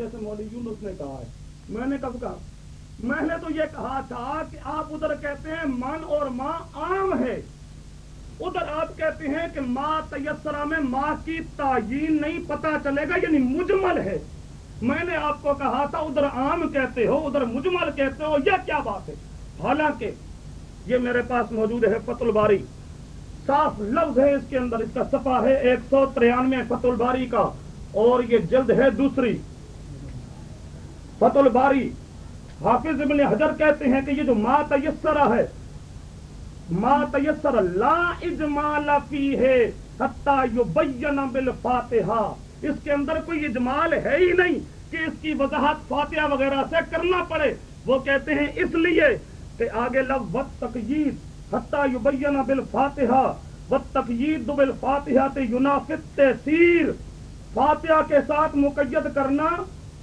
جیسے مولوی یونس نے کہا ہے۔ میں نے کب کہا؟ میں نے تو یہ کہا تھا کہ آپ ادھر کہتے ہیں من اور ماں عام ہے۔ ادھر آپ کہتے ہیں کہ ماں تیسرا میں ماں کی تعین نہیں پتا چلے گا یعنی مجمل ہے۔ میں نے آپ کو کہا تھا ادھر عام کہتے ہو، ادھر مجمل کہتے ہو، یہ کیا بات ہے؟ حالانکہ یہ میرے پاس موجود ہے فت الباری۔ صاف لفظ ہے اس کے اندر، اس کا صفحہ ہے ایک سو ترانوے فت الباری کا، اور یہ جلد ہے دوسری۔ فت الباری۔ حافظ ابن حجر کہتے ہیں کہ یہ جو ما تیسرا ہے، ما تیسر لا اجمال فی ہے حتی یبین بالفاتحہ۔ اس کے اندر کوئی اجمال ہے ہی نہیں کہ اس کی وضاحت فاتحہ وغیرہ سے کرنا پڑے۔ وہ کہتے ہیں اس لیے کہ آگے لفظ وقت تقیید حتی یبین بالفاتحہ۔ وقت تقیید بالفاتحہ تے ینافت تحصیر فاتحہ کے ساتھ مقید کرنا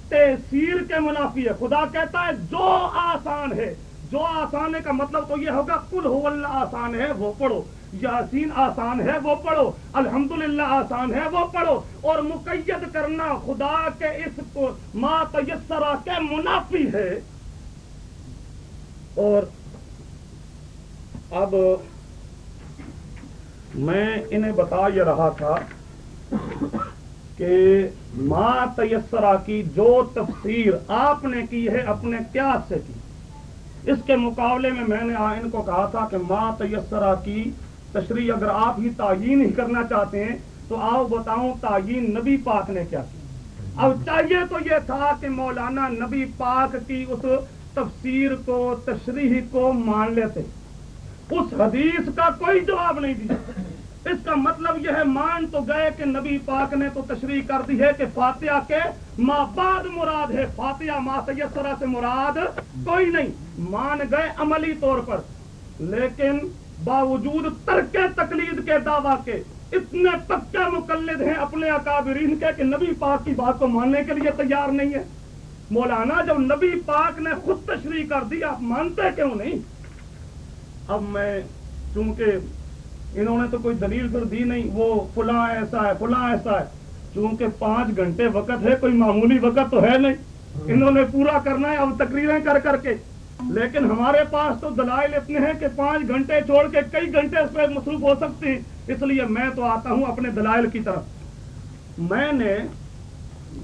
تحصیل کے منافی ہے۔ خدا کہتا ہے، جو آسان ہے، جو آسان ہے کا مطلب تو یہ ہوگا کل ہو اللہ آسان ہے، وہ پڑھو۔ یاسین آسان ہے، وہ پڑھو۔ الحمدللہ آسان ہے، وہ پڑھو۔ اور مقید کرنا خدا کے اس کو ما تیسرا کے منافی ہے۔ اور اب میں انہیں بتا یہ رہا تھا کہ ما تیسرا کی جو تفسیر آپ نے کی ہے اپنے قیاس سے کی۔ اس کے مقابلے میں میں نے ان کو کہا تھا کہ ما تیسرا کی تشریح اگر آپ ہی تعین ہی کرنا چاہتے ہیں تو آؤ بتاؤں تعین نبی پاک نے کیا کی۔ اب چاہیے تو یہ تھا کہ مولانا نبی پاک کی اس تفسیر کو، تشریح کو مان لیتے۔ اس حدیث کا کوئی جواب نہیں دیا۔ اس کا مطلب یہ ہے، مان تو گئے کہ نبی پاک نے تو تشریح کر دی ہے کہ فاتحہ کے ماں بعد مراد ہے۔ فاتحہ ما تیسرا سے مراد کوئی نہیں۔ مان گئے عملی طور پر، لیکن باوجود ترک تقلید کے دعویٰ کے اتنے پکے مقلد ہیں اپنے اکابرین کے کہ نبی پاک کی بات کو ماننے کے لیے تیار نہیں ہے مولانا، جب نبی پاک نے خود تشریح کر دی، آپ مانتے کیوں نہیں؟ اب میں چونکہ انہوں نے تو کوئی دلیل پھر دی نہیں، وہ فلاں ایسا ہے، فلاں ایسا ہے۔ چونکہ پانچ گھنٹے وقت ہے، کوئی معمولی وقت تو ہے نہیں۔ انہوں نے پورا کرنا ہے، اب تقریریں کر کر کے۔ لیکن ہمارے پاس تو دلائل اتنے ہیں کہ پانچ گھنٹے چھوڑ کے کئی گھنٹے اس پہ مصروف ہو سکتے ہیں۔ اس لیے میں تو آتا ہوں اپنے دلائل کی طرف۔ میں نے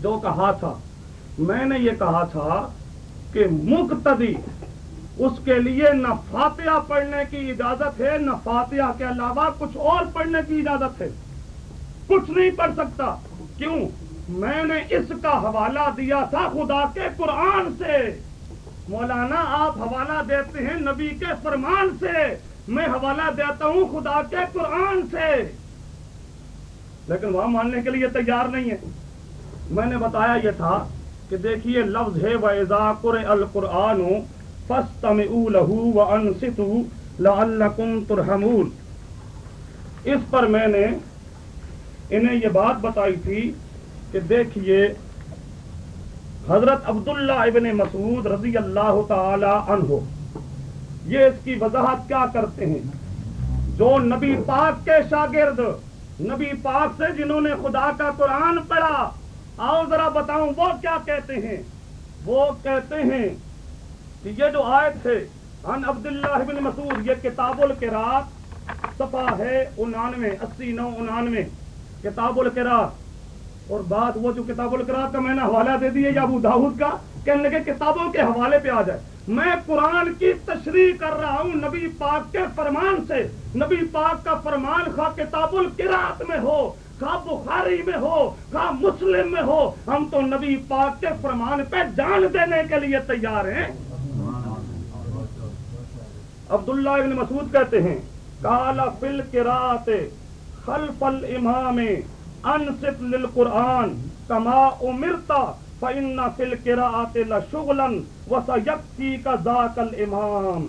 جو کہا تھا، میں نے یہ کہا تھا کہ مقتدی اس کے لیے نہ فاتحہ پڑھنے کی اجازت ہے، نہ فاتحہ کے علاوہ کچھ اور پڑھنے کی اجازت ہے۔ کچھ نہیں پڑھ سکتا۔ کیوں؟ میں نے اس کا حوالہ دیا تھا خدا کے قرآن سے۔ مولانا، آپ حوالہ دیتے ہیں نبی کے فرمان سے۔ میں حوالہ دیتا ہوں خدا کے قرآن سے۔ لیکن وہاں ماننے کے لیے تیار نہیں ہے۔ میں نے بتایا یہ تھا کہ دیکھیے لفظ ہے، وَإِذَا قُرِئَ الْقُرْآنُ فَاسْتَمِعُوا لَهُ وَأَنصِتُوا لَعَلَّكُمْ تُرْحَمُونَ۔ اس پر میں نے انہیں یہ بات بتائی تھی کہ دیکھیے، حضرت عبداللہ ابن مسعود رضی اللہ تعالی عنہ، یہ اس کی وضاحت کیا کرتے ہیں؟ جو نبی پاک کے شاگرد، نبی پاک سے جنہوں نے خدا کا قرآن پڑھا، آؤ ذرا بتاؤں وہ کیا کہتے ہیں؟ وہ کہتے ہیں کہ یہ جو آیت ہے ان عبداللہ ابن مسعود، یہ کتاب القرات صفحہ ہے انانوے، اسی نو انانوے، کتاب القرات اور بات وہ جو کتاب القرات کا میں نے حوالہ دے دیا یا ابو داود کا، کہنے لگے کتابوں کے حوالے پہ آ جائے۔ میں قرآن کی تشریح کر رہا ہوں، نبی پاک کے فرمان سے۔ نبی پاک کا فرمان خواہ کتاب القرات میں ہو، خواہ بخاری میں ہو، خواہ مسلم میں ہو، ہم تو نبی پاک کے فرمان پہ جان دینے کے لیے تیار ہیں۔ عبداللہ ابن مسعود کہتے ہیں کالا فل کرات خلف الامام انصت للقرآن کما امرتا فإن فی القراءات لشغلا وسیکفی کا ذاک الامام۔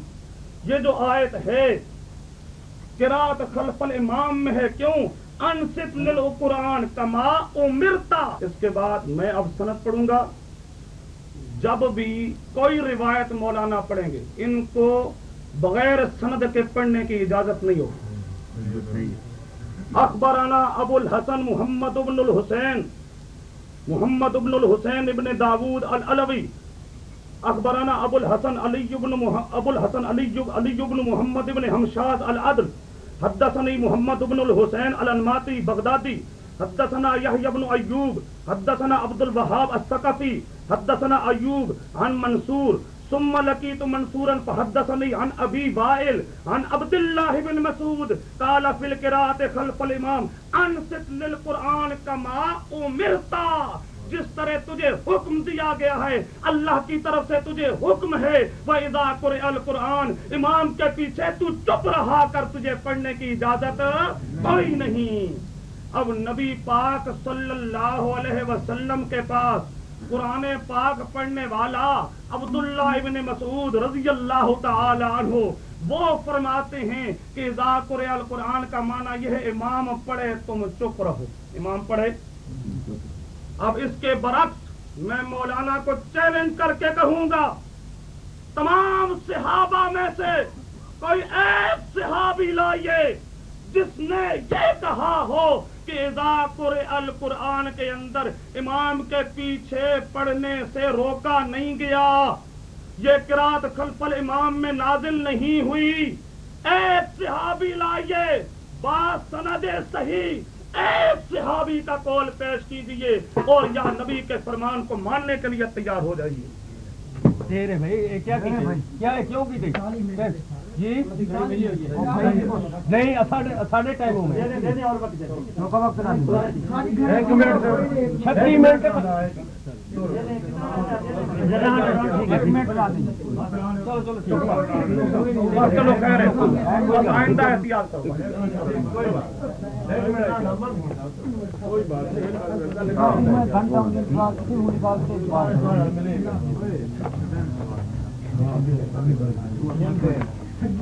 یہ جو آیت ہے قراءت خلف الامام میں ہے، کیوں؟ انصت للقرآن کما امرتا اس کے بعد میں اب سنت پڑھوں گا۔ جب بھی کوئی روایت مولانا پڑھیں گے، ان کو بغیر سند کے پڑھنے کی اجازت نہیں ہوگی اخبرانا ابو الحسن محمد ابن الحسین، محمد ابن الحسین ابن داود العلوی، اخبرنا ابو الحسن علی ابن ابو الحسن علی علی ابن محمد ابن حمشاد العدل حدثني محمد ابن الحسین الانماتی بغدادی، حدثنا يحيى بن ايوب حدثنا عبد الوهاب الثقفي حدثنا ايوب عن منصور ثم لقيت منصورا فحدثني عن ابي وائل عن عبد الله بن مسعود. قال في القراءه خلف الامام انصت للقران كما امرت جس طرح تجھے حکم دیا گیا ہے، اللہ کی طرف سے تجھے حکم ہے وہ ادا قر القرآن، امام کے پیچھے تو چپ رہا کر تجھے پڑھنے کی اجازت کوئی نہیں۔ اب نبی پاک صلی اللہ علیہ وسلم کے پاس قرآن پاک پڑھنے والا عبداللہ ابن مسعود رضی اللہ تعالی عنہ وہ فرماتے ہیں کہ ذاکر القرآن کا معنی یہ ہے، امام پڑھے تم چپ رہو۔ امام پڑھے۔ اب اس کے برعکس میں مولانا کو چیلنج کر کے کہوں گا، تمام صحابہ میں سے کوئی ایک صحابی لائیے جس نے یہ کہا ہو کہ القرآن کے اندر امام کے پیچھے پڑھنے سے روکا نہیں گیا۔ یہ کرات خلف الامام میں نازل نہیں ہوئی۔ ایک صحابی لائیے بات سند صحیح ایک صحابی کا کول پیش کیجیے اور یا نبی کے فرمان کو ماننے کے لیے تیار ہو جائیے۔ نہیں ساڑھے ٹائم منٹ چلو آئندہ احتیاط بسم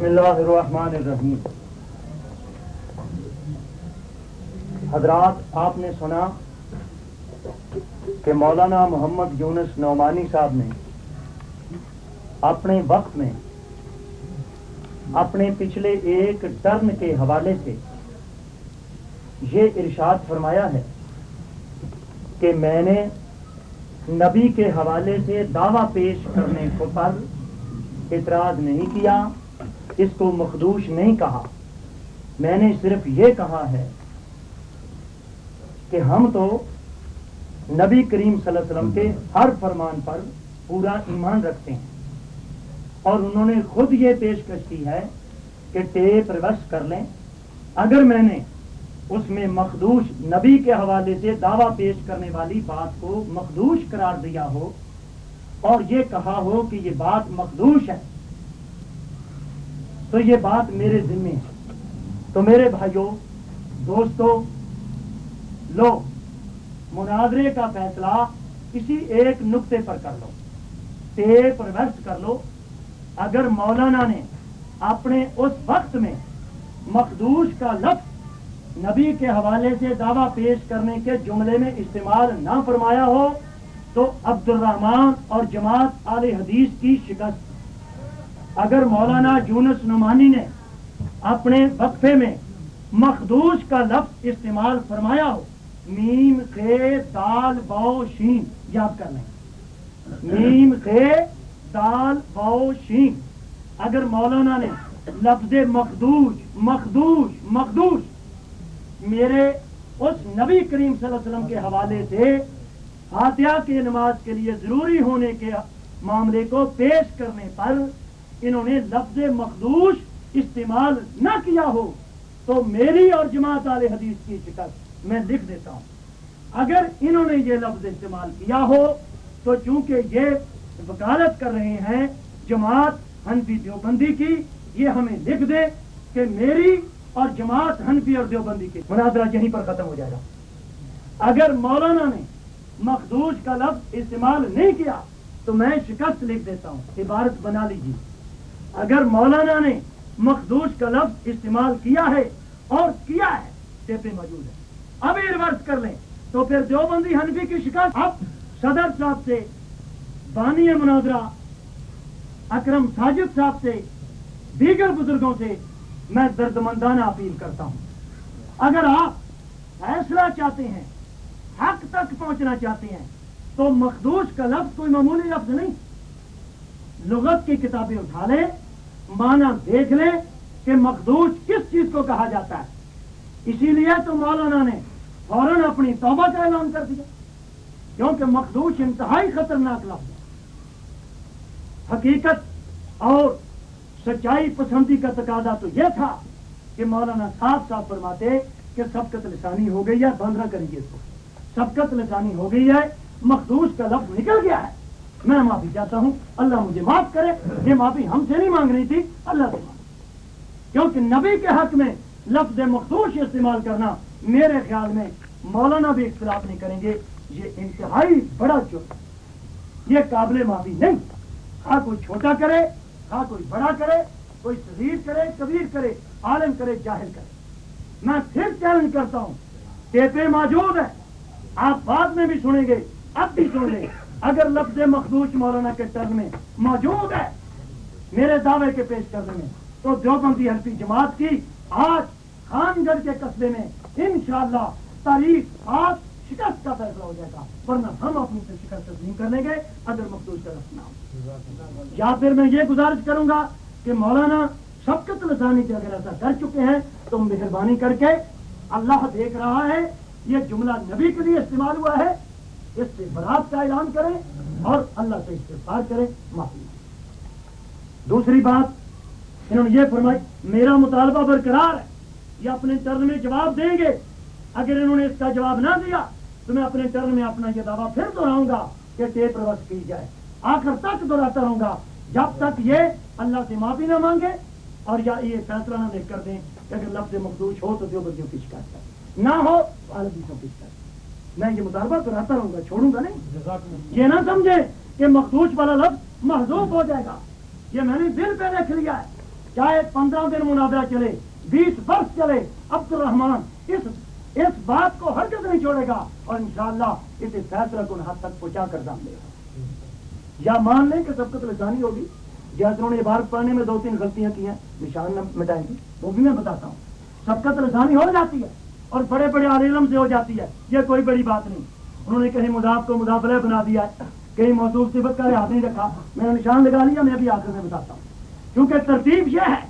اللہ الرحمن الرحیم۔ حضرات، آپ نے سنا کہ مولانا محمد یونس نعمانی صاحب نے اپنے وقت میں اپنے پچھلے ایک ٹرن کے حوالے سے یہ ارشاد فرمایا ہے کہ میں نے نبی کے حوالے سے دعویٰ پیش کرنے کو پر اعتراض نہیں کیا، اس کو مخدوش نہیں کہا۔ میں نے صرف یہ کہا ہے کہ ہم تو نبی کریم صلی اللہ علیہ وسلم کے ہر فرمان پر پورا ایمان رکھتے ہیں۔ اور انہوں نے خود یہ پیشکش کی ہے کہ ٹیپ ریورس کر لیں۔ اگر میں نے اس میں مخدوش نبی کے حوالے سے دعویٰ پیش کرنے والی بات کو مخدوش قرار دیا ہو اور یہ کہا ہو کہ یہ بات مخدوش ہے، تو یہ بات میرے ذمے ہے۔ تو میرے بھائیوں دوستوں لو، مناظرے کا فیصلہ کسی ایک نقطے پر کر لو۔ ٹیپ ریورس کر لو۔ اگر مولانا نے اپنے اس وقت میں مخدوش کا لفظ نبی کے حوالے سے دعویٰ پیش کرنے کے جملے میں استعمال نہ فرمایا ہو، تو عبد الرحمان اور جماعت آل حدیث کی شکست۔ اگر مولانا یونس نعمانی نے اپنے وقفے میں مخدوش کا لفظ استعمال فرمایا ہو، میم خے دال باؤ شین، یاد کر لیں۔ میم خے دال باؤ شین۔ اگر مولانا نے لفظ مخدوش مخدوش مخدوش میرے اس نبی کریم صلی اللہ علیہ وسلم کے حوالے سے فاتحہ کی نماز کے لیے ضروری ہونے کے معاملے کو پیش کرنے پر انہوں نے لفظ مخدوش استعمال نہ کیا ہو، تو میری اور جماعت عال حدیث کی شکست میں لکھ دیتا ہوں۔ اگر انہوں نے یہ لفظ استعمال کیا ہو، تو چونکہ یہ وکالت کر رہے ہیں، جماعت حنفی دیوبندی کی، یہ ہمیں لکھ دے کہ میری اور جماعت حنفی اور دیوبندی کے مناظرہ یہیں پر ختم ہو جائے گا۔ اگر مولانا نے مخدوش کا لفظ استعمال نہیں کیا، تو میں شکست لکھ دیتا ہوں، عبارت بنا لیجیے اگر مولانا نے مخدوش کا لفظ استعمال کیا ہے اور کیا ہے ٹیپیں موجود ہے۔ ابھی ریورس کر لیں۔ تو پھر دیوبندی حنفی کی شکست اب صدر صاحب سے بانی مناظرہ اکرم ساجد صاحب سے دیگر بزرگوں سے میں درد مندانہ اپیل کرتا ہوں۔ اگر آپ فیصلہ چاہتے ہیں، حق تک پہنچنا چاہتے ہیں، تو مخدوش کا لفظ کوئی معمولی لفظ نہیں۔ لغت کی کتابیں اٹھا لیں مانا دیکھ لیں کہ مخدوش کس چیز کو کہا جاتا ہے۔ اسی لیے تو مولانا نے فوراً اپنی توبہ کا اعلان کر دیا، کیونکہ مخدوش انتہائی خطرناک لفظ ہے۔ حقیقت اور سچائی پسندی کا تقاضا تو یہ تھا کہ مولانا صاحب صاحب فرماتے کہ سبقت لسانی ہو گئی ہے بند نہ کریں گے سبقت لسانی ہو گئی ہے، مخدوش کا لفظ نکل گیا ہے۔ میں معافی چاہتا ہوں۔ اللہ مجھے معاف کرے۔ یہ معافی ہم سے نہیں مانگ رہی تھی۔ اللہ سے مانگ کیونکہ نبی کے حق میں لفظ مخدوش استعمال کرنا میرے خیال میں مولانا بھی اختلاف نہیں کریں گے۔ یہ انتہائی بڑا جرم یہ قابل معافی نہیں۔ ہاں کوئی چھوٹا کرے ہاں کوئی بڑا کرے، کوئی صغیر کرے، کبیر کرے، عالم کرے، جاہل کرے۔ میں پھر چیلنج کرتا ہوں ٹیپے موجود ہے آپ بعد میں بھی سنیں گے، اب بھی سن لیں اگر لفظ مخدوش مولانا کے ٹرن میں موجود ہے، میرے دعوے کے پیش کرنے میں، تو دیوبندی حلفی جماعت کی آج خان گڑھ کے قصبے میں انشاءاللہ تاریخ آج شکست کا فیصلہ ہو جائے گا، ورنہ ہم اپنی سے شکست تسلیم کر لیں گے اگر مخدوش کا نہ ہو یا پھر میں یہ گزارش کروں گا کہ مولانا شبکت لسانی کے اگر ایسا کر چکے ہیں تو مہربانی کر کے اللہ دیکھ رہا ہے، یہ جملہ نبی کے لیے استعمال ہوا ہے، اس سے برات کا اعلان کریں اور اللہ سے استفار کریں معافی دوسری بات، انہوں نے یہ فرمائی، میرا مطالبہ برقرار ہے، یہ اپنے ٹرن میں جواب دیں گے۔ اگر انہوں نے اس کا جواب نہ دیا تو میں اپنے ٹرن میں اپنا یہ دعویٰ پھر دہراؤں گا کہ ٹیپ روس کی جائے۔ آخر تک دہراتا رہوں گا۔ جب تک یہ اللہ سے معافی نہ مانگے اور یا یہ فیصلہ نہ دیکھ کر دیں کہ اگر لفظ مخدوش ہو تو دیوبندیوں کی شکایت کر نہ ہو تو عربیوں کی شکایت میں یہ مطالبہ دہراتا رہوں گا چھوڑوں گا نہیں۔ یہ نہ سمجھے کہ مخدوش والا لفظ محضوب ہو جائے گا۔ یہ میں نے دل پہ رکھ لیا ہے۔ چاہے پندرہ دن مناظرہ چلے بیس برس چلے عبد الرحمان اس اس بات کو حرکت نہیں چھوڑے گا۔ اور انشاءاللہ اس فیصلہ کو حد تک پہنچا کر دام دے گا۔ یا مان لیں کہ سبقت لسانی ہوگی۔ جیسے انہوں نے عبارت پڑھنے میں دو تین غلطیاں کی ہیں۔ نشان نہ مٹائیں گی وہ بھی میں بتاتا ہوں۔ سبقت لسانی ہو جاتی ہے اور بڑے بڑے عالم سے ہو جاتی ہے۔ یہ کوئی بڑی بات نہیں۔ انہوں نے کہیں مضاف کو مدافع بنا دیا ہے۔ کہیں موصوف صفت کا ہاتھ نہیں رکھا۔ میں نے نشان لگا لیا، میں ابھی آخر میں بتاتا ہوں۔ کیونکہ ترتیب یہ ہے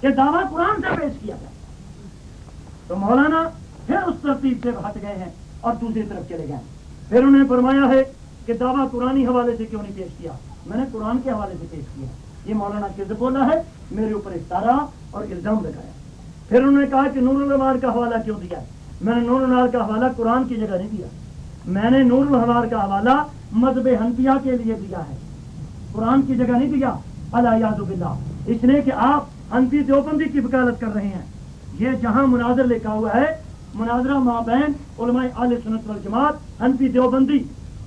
کہ دعویٰ قرآن سے پیش کیا جائے۔ تو مولانا پھر اس ترتیب سے ہٹ گئے ہیں اور دوسری طرف چلے گئے ہیں۔ پھر انہوں نے فرمایا ہے کہ دعویٰ قرآنی حوالے سے کیوں نہیں پیش کیا؟ میں نے قرآن کے حوالے سے پیش کیا۔ یہ مولانا کس بولا ہے، میرے اوپر اشتارا اور الزام لگایا۔ پھر انہوں نے کہا کہ نور النوار کا حوالہ کیوں دیا؟ میں نے نور النوار کا حوالہ قرآن کی جگہ نہیں دیا۔ میں نے نور الحوار کا حوالہ مذہب حنفیہ کے لیے دیا ہے۔ قرآن کی جگہ نہیں دیا۔ اللہ یاد باللہ۔ اس لیے کہ آپ حنفی دیوبندی کی وکالت کر رہے ہیں۔ یہ جہاں مناظر لکھا ہوا ہے مناظرہ مابین علماء عال سنت والجماعت حنفی دیوبندی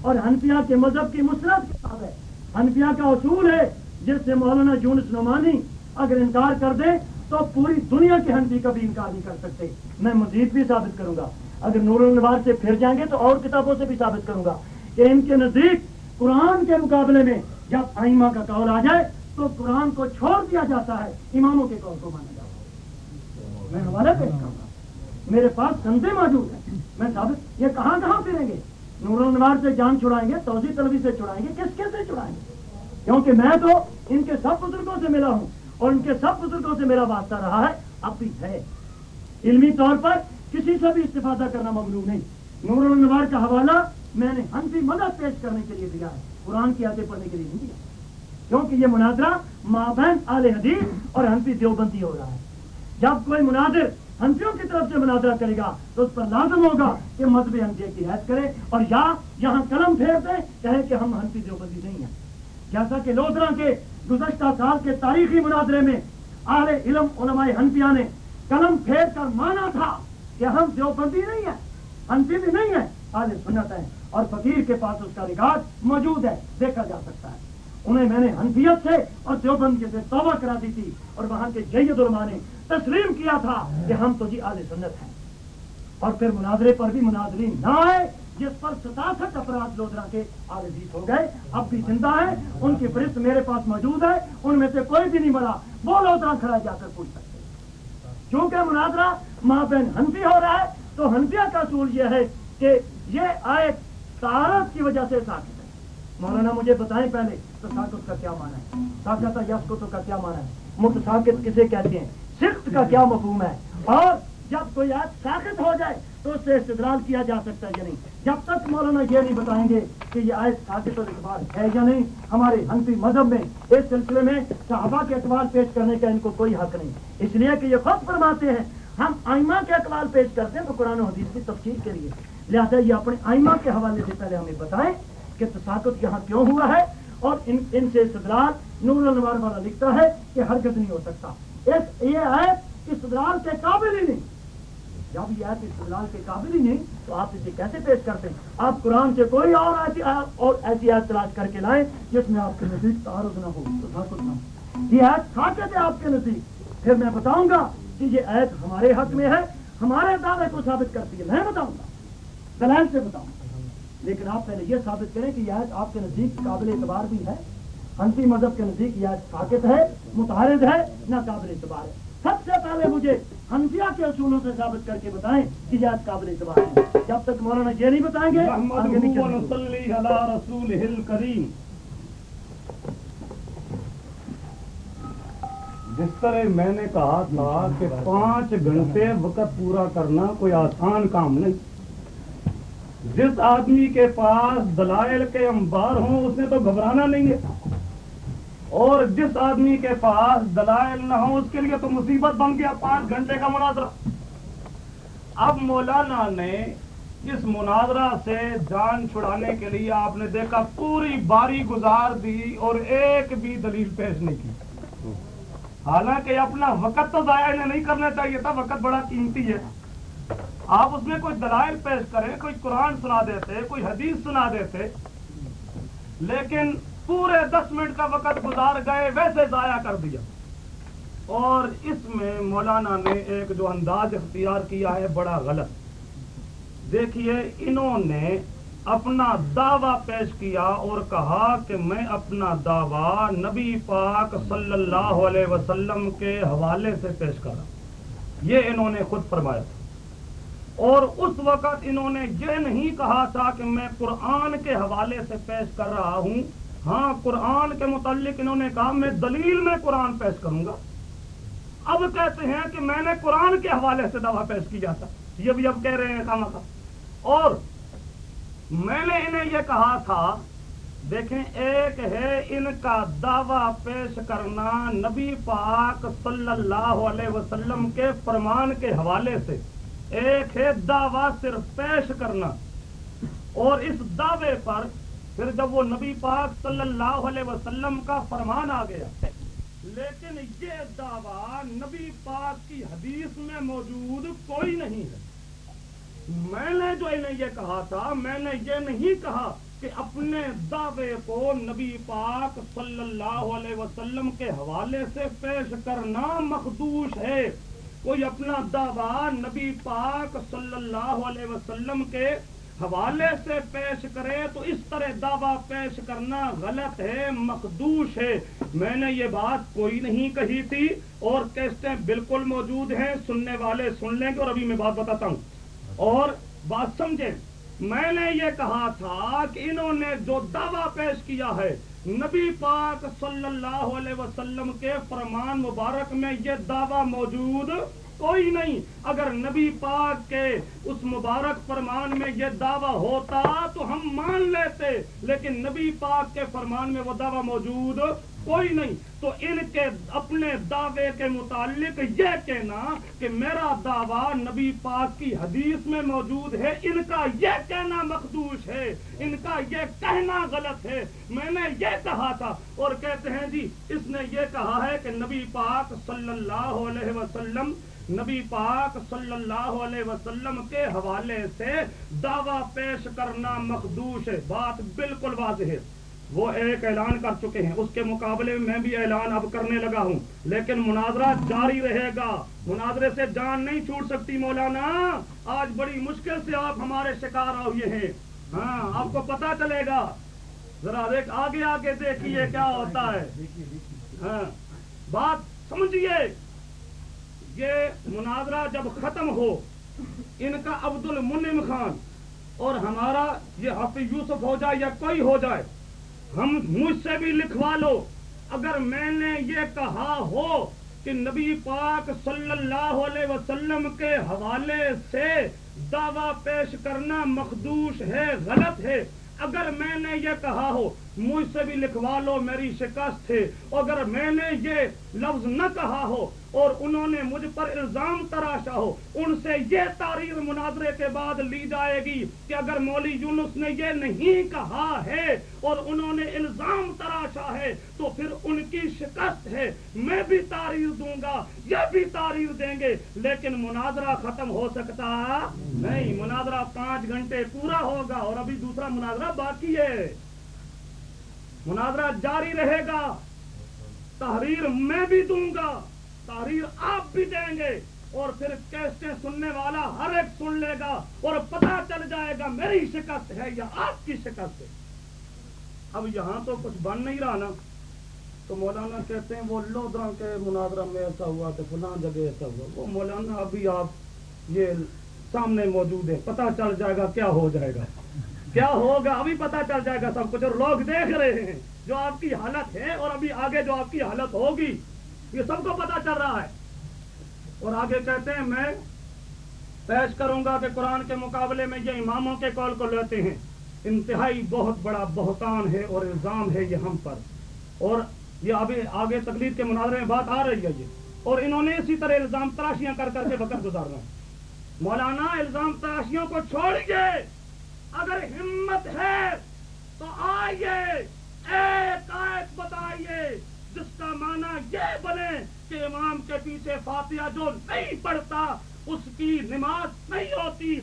اور حنفیہ کے مذہب کی مسرت کتاب ہے۔ حنفیہ کا اصول ہے جس سے مولانا جونس نعمانی اگر انکار کر دے تو پوری دنیا کے حنفی کا بھی انکار نہیں کر سکتے۔ میں مزید بھی ثابت کروں گا۔ اگر نور النوار سے پھر جائیں گے تو اور کتابوں سے بھی ثابت کروں گا کہ ان کے نزدیک قرآن کے مقابلے میں جب آئمہ کا قول آ جائے تو قرآن کو چھوڑ دیا جاتا ہے۔ اماموں کے قول کو مانا جاتا ہے۔ میں حوالہ پیش کروں میرے پاس سندے موجود ہیں۔ میں ثابت، یہ کہاں کہاں پھریں گے؟ نور النوار سے جان چھڑائیں گے توضیع طلبی سے چھڑائیں گے، کس کے سے چھڑائیں گے؟ کیونکہ میں تو ان کے سب بزرگوں سے ملا ہوں اور ان کے سب بزرگوں سے میرا واسطہ رہا ہے، اب بھی ہے۔ علمی طور پر کسی سے بھی استفادہ کرنا ممنوع نہیں۔ نور النوار کا حوالہ میں نے ہنفی مدد پیش کرنے کے لیے دیا ہے، قرآن کی آتے پڑھنے کے لیے نہیں دیا۔ کیونکہ یہ مناظرہ مابین آل حدیث اور ہنفی دیوبندی ہو رہا ہے۔ جب کوئی مناظر ہنفیوں کی طرف سے مناظرہ کرے گا تو اس پر لازم ہوگا کہ مذہب ہنفی کی حید کرے اور یا یہاں قلم پھیر دیں کہے کہ ہم ہنفی دیوبندی نہیں ہیں۔ جیسا کہ لودرا کے گزشتہ سال کے تاریخی مناظرے میں اہل علم علماء ہنفیا نے قلم پھیر کر مانا تھا کہ ہم دیوبندی نہیں ہیں ہنفی بھی نہیں ہے اہل سنت ہے اور فقیر کے پاس اس کا ریکارڈ موجود ہے، دیکھا جا سکتا ہے۔ انہیں میں نے حنفیت سے اور دیوبند سے توبہ کرا دی تھی اور وہاں کے جید علماء نے تسلیم کیا تھا کہ ہم تو جی آل سنت ہیں۔ اور پھر مناظرے پر بھی مناظرین نہ آئے، جس پر ستاسٹھ افراد لودرا کے آرزیز ہو گئے۔ اب بھی زندہ ہیں، ان کی فہرست میرے پاس موجود ہے، ان میں سے کوئی بھی نہیں ملا۔ وہ لودرا کھڑا جا کر پوچھ سکتے چونکہ مناظرہ ماں بہن ہنفی ہو رہا ہے، تو ہنفیہ کا اصول یہ ہے کہ یہ آئے تارت کی وجہ سے ساکت ہے۔ مولانا مجھے بتائیں پہلے تو ساکت کا کیا مانا ہے؟ یس کو تو کا کیا مانا ہے؟ کسے کہتے ہیں؟ صرف کا کیا مفہوم ہے؟ اور جب کوئی آج ساکت ہو جائے تو اس سے استدلال کیا جا سکتا ہے یا نہیں؟ جب تک مولانا یہ نہیں بتائیں گے کہ یہ آئے ساکت اور اقبال ہے یا نہیں، ہمارے حنفی مذہب میں اس سلسلے میں صحابہ کے اقبال پیش کرنے کا ان کو کوئی حق نہیں۔ اس لیے کہ یہ خود فرماتے ہیں، ہم آئمہ کے اقبال پیش کرتے ہیں تو قرآن و حدیث کی تفصیل کے لیے۔ لہٰذا یہ اپنے آئمہ کے حوالے سے پہلے ہمیں بتائیں کہ تساکت یہاں کیوں ہوا ہے اور ان ان سے استدلال نور النوار والا لکھتا ہے کہ حرکت نہیں ہو سکتا۔ اس یہ ہے استدلال کے قابل ہی نہیں۔ جب یہ آیت استدلال کے قابل ہی نہیں، تو آپ اسے کیسے پیش کرتے ہیں؟ آپ قرآن سے کوئی اور ایسی اور ایسی آیت تلاش کر کے لائیں جس میں آپ کے نزدیک تعارف نہ ہو تساکت نہ ہو۔ یہ آیت ساکت ہے آپ کے نزدیک۔ پھر میں بتاؤں گا کہ یہ آیت ہمارے حق میں ہے، ہمارے دعوے کو ثابت کرتی ہے۔ میں بتاؤں گا، دلائل سے بتاؤں گا۔ لیکن آپ پہلے یہ ثابت کریں کہ یہ آپ کے نزدیک قابل اعتبار بھی ہے۔ ہنسی مذہب کے نزدیک یہ ساکت ہے متحرد ہے نہ قابل اعتبار ہے۔ سب سے پہلے مجھے ہنسیا کے اصولوں سے ثابت کر کے بتائیں کہ یہ قابل اعتبار ہے۔ جب تک مولانا یہ نہیں بتائیں گے۔ رسول کریم جس طرح میں نے کہا تھا کہ پانچ گھنٹے وقت پورا کرنا کوئی آسان کام نہیں۔ جس آدمی کے پاس دلائل کے انبار ہوں، اس نے تو گھبرانا نہیں ہے۔ اور جس آدمی کے پاس دلائل نہ ہو اس کے لیے تو مصیبت بن گیا، پانچ گھنٹے کا مناظرہ۔ اب مولانا نے اس مناظرہ سے جان چھڑانے کے لیے آپ نے دیکھا پوری باری گزار دی اور ایک بھی دلیل پیش نہیں کی۔ حالانکہ اپنا وقت تو ضائع نہیں کرنا چاہیے تھا، وقت بڑا قیمتی ہے۔ آپ اس میں کوئی دلائل پیش کریں، کوئی قرآن سنا دیتے، کوئی حدیث سنا دیتے، لیکن پورے دس منٹ کا وقت گزار گئے، ویسے ضائع کر دیا۔ اور اس میں مولانا نے ایک جو انداز اختیار کیا ہے، بڑا غلط۔ دیکھیے، انہوں نے اپنا دعویٰ پیش کیا اور کہا کہ میں اپنا دعویٰ نبی پاک صلی اللہ علیہ وسلم کے حوالے سے پیش کر رہا یہ انہوں نے خود فرمایا تھا۔ اور اس وقت انہوں نے یہ نہیں کہا تھا کہ میں قرآن کے حوالے سے پیش کر رہا ہوں۔ ہاں قرآن کے متعلق انہوں نے کہا، میں دلیل میں قرآن پیش کروں گا۔ اب کہتے ہیں کہ میں نے قرآن کے حوالے سے دعویٰ پیش کیا تھا۔ یہ بھی اب کہہ رہے ہیں کام کا اور میں نے انہیں یہ کہا تھا، دیکھیں، ایک ہے ان کا دعویٰ پیش کرنا نبی پاک صلی اللہ علیہ وسلم کے فرمان کے حوالے سے۔ ایک ہے دعویٰ صرف پیش کرنا۔ اور اس دعوے پر پھر جب وہ نبی پاک صلی اللہ علیہ وسلم کا فرمان آ گیا، لیکن یہ دعویٰ نبی پاک کی حدیث میں موجود کوئی نہیں ہے۔ میں نے جو انہیں یہ کہا تھا، میں نے یہ نہیں کہا کہ اپنے دعوے کو نبی پاک صلی اللہ علیہ وسلم کے حوالے سے پیش کرنا مخدوش ہے۔ کوئی اپنا دعویٰ نبی پاک صلی اللہ علیہ وسلم کے حوالے سے پیش کرے تو اس طرح دعویٰ پیش کرنا غلط ہے مخدوش ہے۔ میں نے یہ بات کوئی نہیں کہی تھی اور کیسٹیں بالکل موجود ہیں، سننے والے سن لیں گے اور ابھی میں بات بتاتا ہوں۔ اور بات سمجھیں، میں نے یہ کہا تھا کہ انہوں نے جو دعویٰ پیش کیا ہے نبی پاک صلی اللہ علیہ وسلم کے فرمان مبارک میں یہ دعویٰ موجود کوئی نہیں۔ اگر نبی پاک کے اس مبارک فرمان میں یہ دعویٰ ہوتا تو ہم مان لیتے، لیکن نبی پاک کے فرمان میں وہ دعویٰ موجود کوئی نہیں۔ تو ان کے اپنے دعوے کے متعلق یہ کہنا کہ میرا دعویٰ نبی پاک کی حدیث میں موجود ہے۔ ان کا یہ کہنا مخدوش ہے، ان کا یہ کہنا غلط ہے۔ میں نے یہ کہا تھا اور کہتے ہیں جی اس نے یہ کہا ہے کہ نبی پاک صلی اللہ علیہ وسلم نبی پاک صلی اللہ علیہ وسلم کے حوالے سے دعویٰ پیش کرنا مخدوش ہے، بات بالکل واضح ہے۔ وہ ایک اعلان کر چکے ہیں۔ اس کے مقابلے میں میں بھی اعلان اب کرنے لگا ہوں۔ لیکن مناظرہ جاری رہے گا۔ مناظرے سے جان نہیں چھوٹ سکتی مولانا۔ آج بڑی مشکل سے آپ ہمارے شکار ہوئے ہیں۔ ہاں آپ کو پتا چلے گا۔ ذرا دیکھ، آگے آگے دیکھیے کیا ہوتا ہے۔ ہاں بات سمجھیے۔ یہ مناظرہ جب ختم ہو، ان کا عبد المنم خان اور ہمارا یہ حفیظ یوسف ہو جائے یا کوئی ہو جائے، ہم مجھ سے بھی لکھوا لو۔ اگر میں نے یہ کہا ہو کہ نبی پاک صلی اللہ علیہ وسلم کے حوالے سے دعویٰ پیش کرنا مخدوش ہے، غلط ہے، اگر میں نے یہ کہا ہو مجھ سے بھی لکھوا لو، میری شکست ہے۔ اگر میں نے یہ لفظ نہ کہا ہو اور انہوں نے مجھ پر الزام تراشا ہو، ان سے یہ تاریخ مناظرے کے بعد لی جائے گی کہ اگر مولی یونس نے یہ نہیں کہا ہے اور انہوں نے الزام تراشا ہے، تو پھر ان کی شکست ہے۔ میں بھی تاریخ دوں گا، یہ بھی تاریخ دیں گے۔ لیکن مناظرہ ختم ہو سکتا؟ نہیں، مناظرہ پانچ گھنٹے پورا ہوگا اور ابھی دوسرا مناظرہ باقی ہے۔ مناظرہ جاری رہے گا۔ تحریر میں بھی دوں گا۔ تحریر آپ بھی دیں گے۔ اور پھر کیسے سننے والا ہر ایک سن لے گا اور پتا چل جائے گا میری شکست ہے یا آپ کی شکست ہے۔ اب یہاں تو کچھ بن نہیں رہا نا۔ تو مولانا کہتے ہیں وہ لودرا کے مناظرہ میں ایسا ہوا تو فلاں جگہ ایسا ہوا۔ وہ مولانا ابھی آپ یہ سامنے موجود ہے پتا چل جائے گا کیا ہو جائے گا۔ کیا ہوگا؟ ابھی پتا چل جائے گا سب کچھ۔ اور لوگ دیکھ رہے ہیں جو آپ کی حالت ہے اور ابھی آگے جو آپ کی حالت ہوگی، یہ سب کو پتا چل رہا ہے۔ اور آگے کہتے ہیں، میں پیش کروں گا کہ قرآن کے مقابلے میں یہ اماموں کے کال کو لیتے ہیں۔ انتہائی بہت بڑا بہتان ہے اور الزام ہے یہ ہم پر۔ اور یہ ابھی آگے تکلیف کے مناظرے میں بات آ رہی ہے یہ۔ اور انہوں نے اسی طرح الزام تراشیاں کر کر کے وقت گزارنا مولانا الزام تراشیوں کو چھوڑیے ہمت ہے تو آئیے ایک آیت بتائیے جس کا معنی یہ بنے کہ امام کے پیچھے فاتحہ جو نہیں پڑھتا، اس کی نماز نہیں ہوتی۔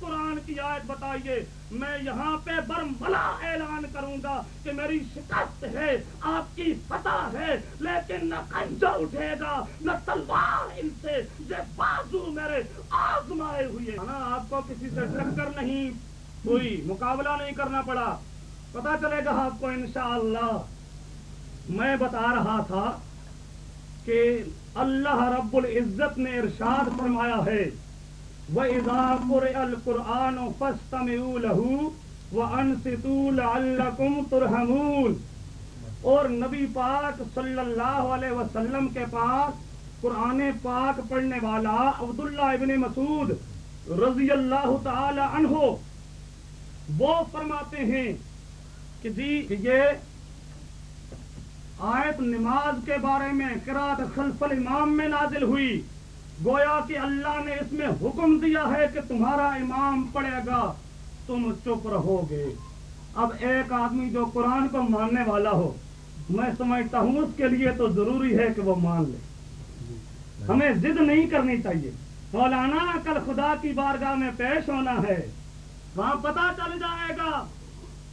قرآن کی آیت بتائیے، میں یہاں پہ برملا اعلان کروں گا کہ میری شکست ہے، آپ کی فتح ہے، لیکن نہ کنجا اٹھے گا، نہ تلوار ان سے، یہ بازو میرے آزمائے ہوئے۔ نا آپ کو کسی سے ٹکر نہیں، کوئی مقابلہ نہیں کرنا پڑا۔ پتا چلے گا آپ کو انشاءاللہ۔ میں بتا رہا تھا کہ اللہ رب العزت نے ارشاد فرمایا ہے، وَإِذَا قُرِئَ الْقُرْآنُ فَاسْتَمِعُوا لَهُ وَأَنْصِتُوا لَعَلَّكُمْ تُرْحَمُونَ۔ اور نبی پاک صلی اللہ علیہ وسلم کے پاس قرآن پاک پڑھنے والا عبداللہ ابن مسعود رضی اللہ تعالی عنہ وہ فرماتے ہیں کہ جی یہ آیت نماز کے بارے میں قرات خلف الامام میں نازل ہوئی۔ گویا کہ اللہ نے اس میں حکم دیا ہے کہ تمہارا امام پڑے گا، تم چپ رہو گے۔ اب ایک آدمی جو قرآن کو ماننے والا ہو، میں سمجھتا ہوں اس کے لیے تو ضروری ہے کہ وہ مان لے۔ ہمیں ضد نہیں کرنی چاہیے۔ مولانا کل خدا کی بارگاہ میں پیش ہونا ہے۔ وہاں پتا چل جائے گا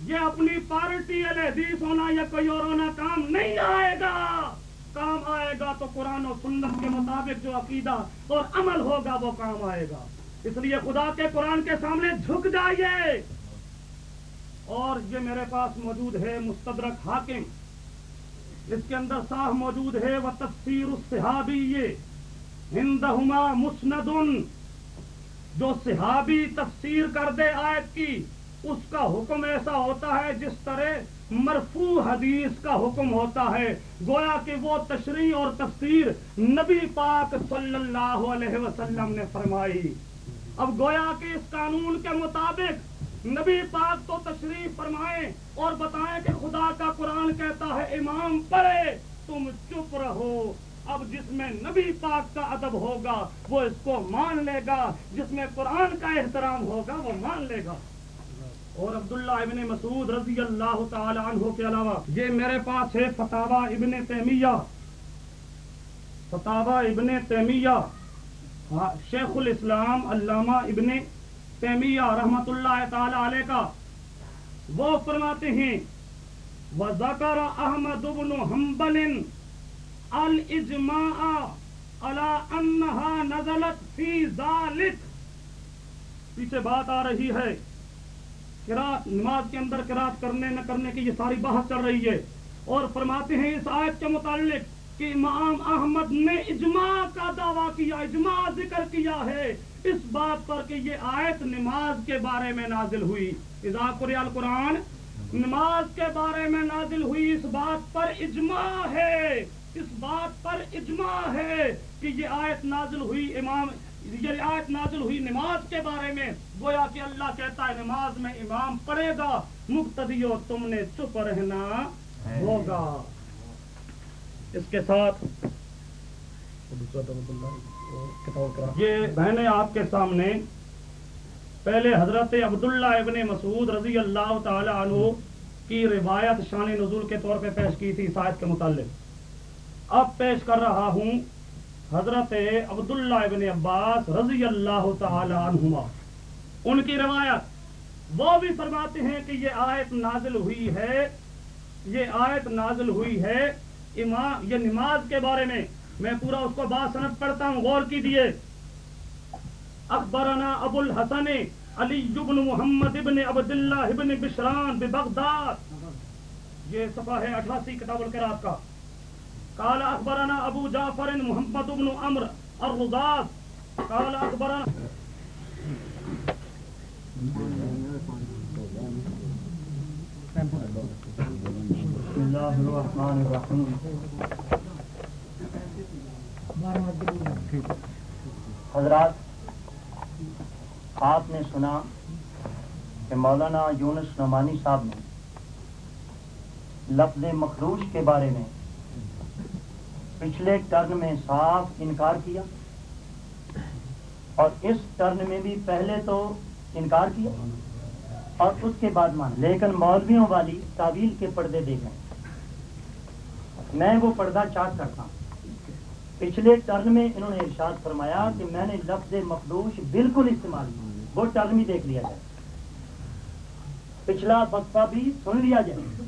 یہ اپنی پارٹی حدیث ہونا یا کوئی اور ہونا کام نہیں آئے گا۔ کام آئے گا تو قرآن و سنت کے مطابق جو عقیدہ اور عمل ہوگا وہ کام آئے گا۔ اس لیے خدا کے قرآن کے سامنے جھک جائیے۔ اور یہ میرے پاس موجود ہے مستدرک حاکم۔ اس کے اندر صاف موجود ہے وہ تفسیر الصحابی یہ۔ ہندہما مسندن جو صحابی تفسیر کر دے آیت کی۔ اس کا حکم ایسا ہوتا ہے جس طرح مرفوع حدیث کا حکم ہوتا ہے۔ گویا کہ وہ تشریح اور تفسیر نبی پاک صلی اللہ علیہ وسلم نے فرمائی۔ اب گویا کہ اس قانون کے مطابق نبی پاک تو تشریح فرمائیں اور بتائیں کہ خدا کا قرآن کہتا ہے، امام پڑھے، تم چپ رہو۔ اب جس میں نبی پاک کا ادب ہوگا، وہ اس کو مان لے گا۔ جس میں قرآن کا احترام ہوگا، وہ مان لے گا۔ اور عبداللہ ابن مسعود رضی اللہ تعالی عنہ کے علاوہ یہ میرے پاس ہے فتح ابن تیمیہ۔ فتح ابن تیمیہ۔ ہاں، شیخ الاسلام علامہ ابن تیمیہ رحمت اللہ تعالی علیہ کا۔ وہ فرماتے ہیں، وذكر احمد بن حنبل الاجماع على انها نزلت في ذلك۔ پیچھے بات آ رہی ہے۔ نماز کے اندر قرات کرنے نہ کرنے کی یہ ساری بحث چل رہی ہے۔ اور فرماتے ہیں اس آیت کے متعلق کہ امام احمد نے اجماع کا دعویٰ کیا، اجماع ذکر کیا ہے۔ اس بات پر کہ یہ آیت نماز کے بارے میں نازل ہوئی۔ اضاف قرآن نماز کے بارے میں نازل ہوئی۔ اس بات پر اجماع ہے۔ اس بات پر اجماع ہے کہ یہ آیت نازل ہوئی۔ امام یہ آیت نازل ہوئی نماز کے بارے میں گویا کہ اللہ کہتا ہے نماز میں امام پڑھے گا مقتدیو تم نے چپ رہنا ہوگا۔ اس کے ساتھ یہ بہنیں آپ کے سامنے، پہلے حضرت عبداللہ ابن مسعود رضی اللہ تعالی عنہ کی روایت شان نزول کے طور پہ پیش کی تھی، سائد کے متعلق۔ اب پیش کر رہا ہوں حضرت عبداللہ ابن عباس رضی اللہ تعالی عنہما۔ ان کی روایت وہ بھی فرماتے ہیں کہ یہ آیت نازل ہوئی ہے، یہ آیت نازل ہوئی ہے۔ امام، یہ نماز کے بارے میں میں پورا اس کو بات سنت پڑھتا ہوں، غور کیجیے اخبرنا ابو الحسن علی ابن محمد ابن عبداللہ ابن بشران ببغداد۔ یہ صفحہ ہے اٹھاسی کتاب القرات کا۔ قال اخبرنا ابو جعفر محمد ابن عمر الرضاس. قال اخبرنا بسم اللہ الرحمن الرحیم حضرات، آپ نے سنا کہ مولانا یونس نعمانی صاحب نے لفظ مخروش کے بارے میں پچھلے ٹرن میں صاف انکار کیا اور اس ٹرن میں بھی پہلے تو انکار کیا اور اس کے بعد مان، لیکن مولویوں والی تعویل کے پردے دیکھیں۔ میں وہ پردہ چاٹ کرتا ہوں۔ پچھلے ٹرن میں انہوں نے ارشاد فرمایا کہ میں نے لفظ مخدوش بالکل استعمال کیا۔ وہ ٹرن بھی دیکھ لیا جائے۔ پچھلا بقفہ بھی سن لیا جائے۔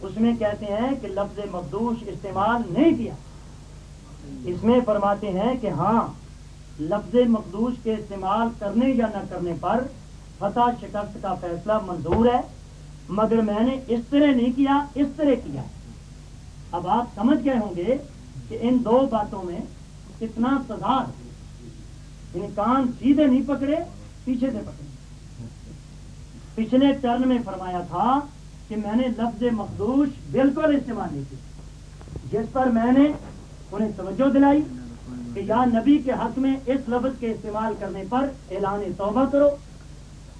اس میں کہتے ہیں کہ لفظ مخدوش استعمال نہیں کیا۔ اس میں فرماتے ہیں کہ ہاں لفظ مخدوش کے استعمال کرنے یا نہ کرنے پر فتح شکست کا فیصلہ منظور ہے، مگر میں نے اس طرح نہیں کیا، اس طرح کیا اب آپ سمجھ گئے ہوں گے کہ ان دو باتوں میں کتنا تضاد ان یعنی کان سیدھے نہیں پکڑے، پیچھے سے پکڑے۔ پچھلے ٹرن میں فرمایا تھا کہ میں نے لفظ مخدوش بالکل استعمال نہیں کیا۔ جس پر میں نے انہیں توجہ دلائی کہ یا نبی کے حق میں اس لفظ کے استعمال کرنے پر اعلان توبہ کرو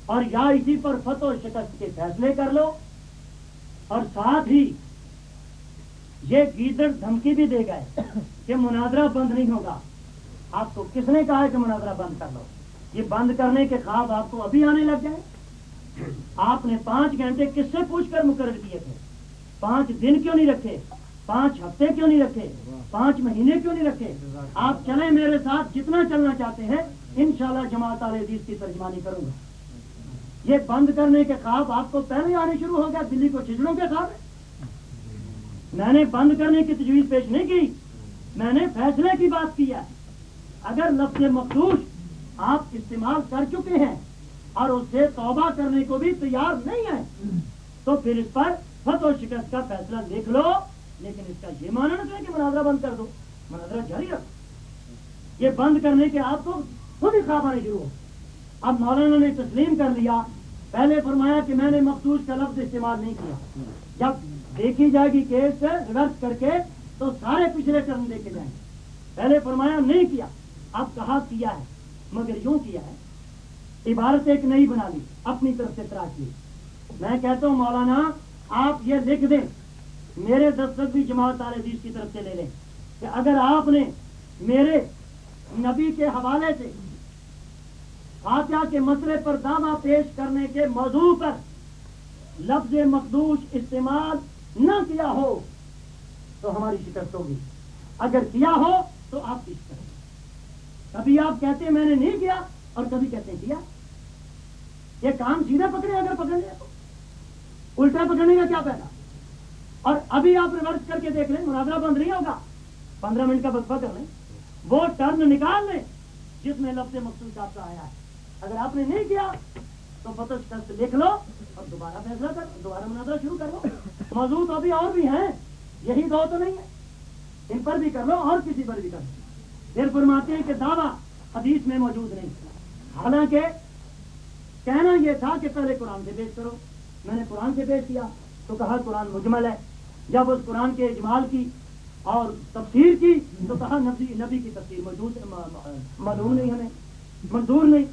اور یا اسی پر فتح و شکست کے فیصلے کر لو اور ساتھ ہی یہ گیدڑ دھمکی بھی دے گئے کہ مناظرہ بند نہیں ہوگا۔ آپ کو کس نے کہا کہ مناظرہ بند کر لو؟ یہ بند کرنے کے خواب آپ کو ابھی آنے لگ گئے آپ نے پانچ گھنٹے کس سے پوچھ کر مقرر کیے تھے؟ پانچ دن کیوں نہیں رکھے؟ پانچ ہفتے کیوں نہیں رکھے؟ پانچ مہینے کیوں نہیں رکھے؟ آپ چلیں میرے ساتھ جتنا چلنا چاہتے ہیں، انشاءاللہ جماعت علیہ حدیث کی ترجمانی کروں گا۔ یہ بند کرنے کے خواب آپ کو پہلے آنے شروع ہو گیا دلی کو چھجڑوں کے خواب ہے میں نے بند کرنے کی تجویز پیش نہیں کی، میں نے فیصلے کی بات کی ہے۔ اگر لفظ مخصوص آپ استعمال کر چکے ہیں اور اس سے توبہ کرنے کو بھی تیار نہیں ہے تو پھر اس پر فتح و شکست کا فیصلہ لکھ لو۔ لیکن اس کا یہ مانا نہ کہ مناظرہ بند کر دو۔ مناظرہ جاری رکھو۔ یہ بند کرنے کے آپ کو خود ہی خواب آنے شروع ہو اب مولانا نے تسلیم کر لیا۔ پہلے فرمایا کہ میں نے مخصوص کا لفظ استعمال نہیں کیا۔ جب دیکھی جائے گی کیس ریورس کر کے تو سارے پچھلے ٹرم دیکھے جائیں گے۔ پہلے فرمایا نہیں کیا۔ اب کہا کیا ہے، مگر یوں کیا ہے۔ عبارت ایک نئی بنا لی، اپنی طرف سے تراش لی میں کہتا ہوں، مولانا، آپ یہ لکھ دیں۔ میرے دستخط بھی جماعت عزیز کی طرف سے لے لیں کہ اگر آپ نے میرے نبی کے حوالے سے فاتحہ کے مسئلے پر دعویٰ پیش کرنے کے موضوع پر لفظ مخدوش استعمال نہ کیا ہو، تو ہماری شکست ہوگی۔ اگر کیا ہو، تو آپ کی شکست کبھی آپ کہتے ہیں میں نے نہیں کیا اور کبھی کہتے ہیں کیا۔ یہ کام سیدھا پکڑے، اگر پکڑنے تو۔ الٹا پکڑنے کا کیا پیدا اور ابھی آپ ریورس کر کے دیکھ لیں، مناظرہ بند نہیں ہوگا۔ پندرہ منٹ کا وقفہ کر لیں۔ وہ ٹرن نکال لیں، جس میں لفظ مخصوص آپ کا آیا ہے۔ اگر آپ نے نہیں کیا، تو فتح ٹیسٹ لکھ لو اور دوبارہ فیصلہ کر، دوبارہ مناظرہ شروع کر لو۔ موضوع تو ابھی اور بھی ہیں، یہی دو تو نہیں ہے۔ ان پر بھی کر لو، اور کسی پر بھی کر لو۔ پھر فرماتے ہیں کہ دعویٰ حدیث میں موجود نہیں۔ حالانکہ کہنا یہ تھا کہ پہلے قرآن سے پیش کرو۔ میں نے قرآن سے پیش کیا تو کہا قرآن مجمل ہے۔ جب اس قرآن کے اجمال کی اور تفسیر کی تو کہا نبی نبی کی تفسیر؟ موجود معلوم نہیں ہمیں، منظور نہیں۔